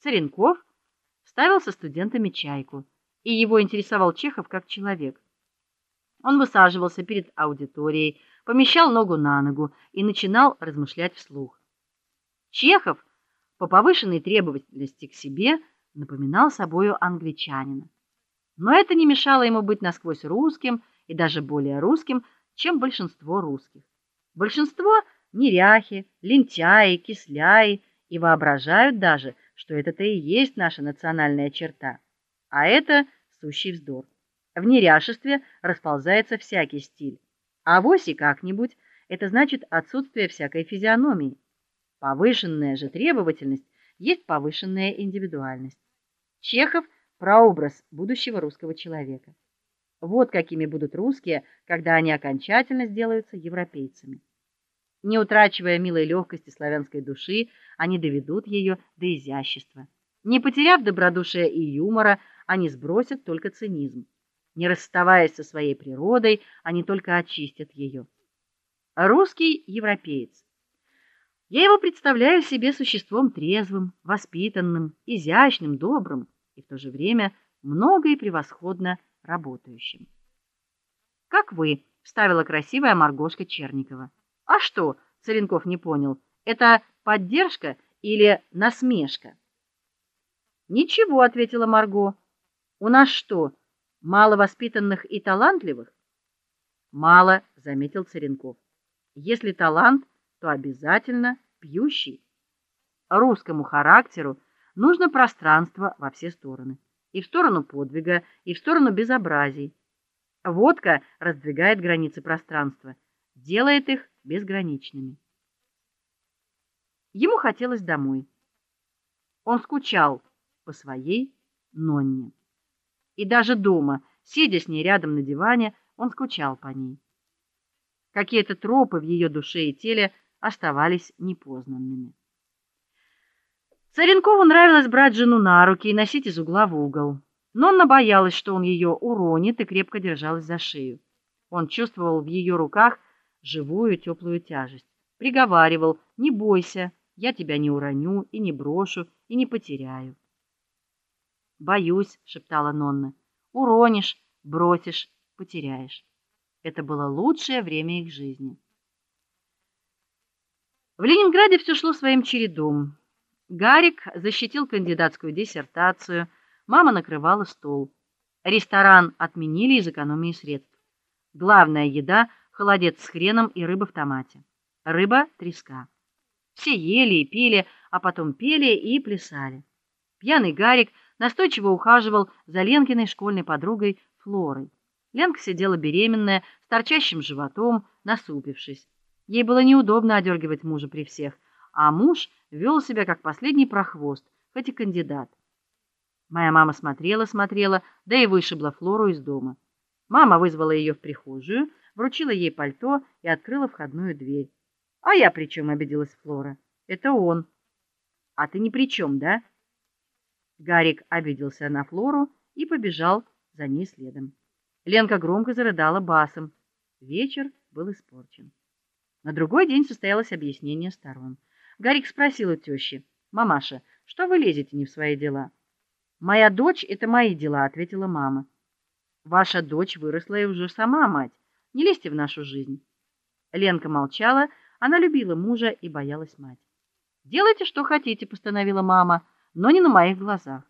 Царенков ставил со студентами чайку, и его интересовал Чехов как человек. Он высаживался перед аудиторией, помещал ногу на ногу и начинал размышлять вслух. Чехов по повышенной требовательности к себе напоминал собою англичанина. Но это не мешало ему быть насквозь русским и даже более русским, чем большинство русских. Большинство неряхи, лентяи, кисляи и воображают даже, что это-то и есть наша национальная черта. А это сущий вздор. В неряшестве расползается всякий стиль. А вось и как-нибудь это значит отсутствие всякой физиономии. Повышенная же требовательность есть повышенная индивидуальность. Чехов прообраз будущего русского человека. Вот какими будут русские, когда они окончательно сделаются европейцами. Не утрачивая милой легкости славянской души, они доведут ее до изящества. Не потеряв добродушия и юмора, они сбросят только цинизм. Не расставаясь со своей природой, они только очистят ее. Русский европеец. Я его представляю себе существом трезвым, воспитанным, изящным, добрым и в то же время много и превосходно работающим. Как вы, вставила красивая Маргошка Черникова. А что? Царенков не понял. Это поддержка или насмешка? Ничего, ответила Марго. У нас что, мало воспитанных и талантливых? Мало, заметил Царенков. Если талант, то обязательно пьющий. Русскому характеру нужно пространство во все стороны, и в сторону подвига, и в сторону безобразий. Водка раздвигает границы пространства, делает их безграничными. Ему хотелось домой. Он скучал по своей Нонне. И даже дома, сидя с ней рядом на диване, он скучал по ней. Какие-то тропы в ее душе и теле оставались непознанными. Царенкову нравилось брать жену на руки и носить из угла в угол. Но она боялась, что он ее уронит, и крепко держалась за шею. Он чувствовал в ее руках живую теплую тяжесть. Приговаривал: "Не бойся, я тебя не уроню и не брошу и не потеряю". "Боюсь", шептала Нонна. "Уронишь, бросишь, потеряешь". Это было лучшее время их жизни. В Ленинграде все шло своим чередом. Гарик защитил кандидатскую диссертацию, мама накрывала стол. Ресторан отменили из экономии средств. Главная еда холодец с хреном и рыба в томате. Рыба треска. Все ели и пили, а потом пели и плясали. Пьяный Гарик настойчиво ухаживал за Ленкиной школьной подругой Флорой. Ленка сидела беременная, с торчащим животом, насупившись. Ей было неудобно одергивать мужа при всех, а муж вел себя как последний прохвост, хоть и кандидат. Моя мама смотрела, смотрела, да и вышибла Флору из дома. Мама вызвала ее в прихожую, вручила ей пальто и открыла входную дверь. А я при чем? обиделась Флора. Это он. А ты ни при чем, да? Гарик обиделся на Флору и побежал за ней следом. Ленка громко зарыдала басом. Вечер был испорчен. На другой день состоялось объяснение сторон. Гарик спросил у тещи: "Мамаша, что вы лезете не в свои дела?" "Моя дочь это мои дела", ответила мама. "Ваша дочь выросла и уже сама мать. Не лезьте в нашу жизнь". Ленка молчала, она любила мужа и боялась мать. "Делайте, что хотите", постановила мама, "но не на моих глазах".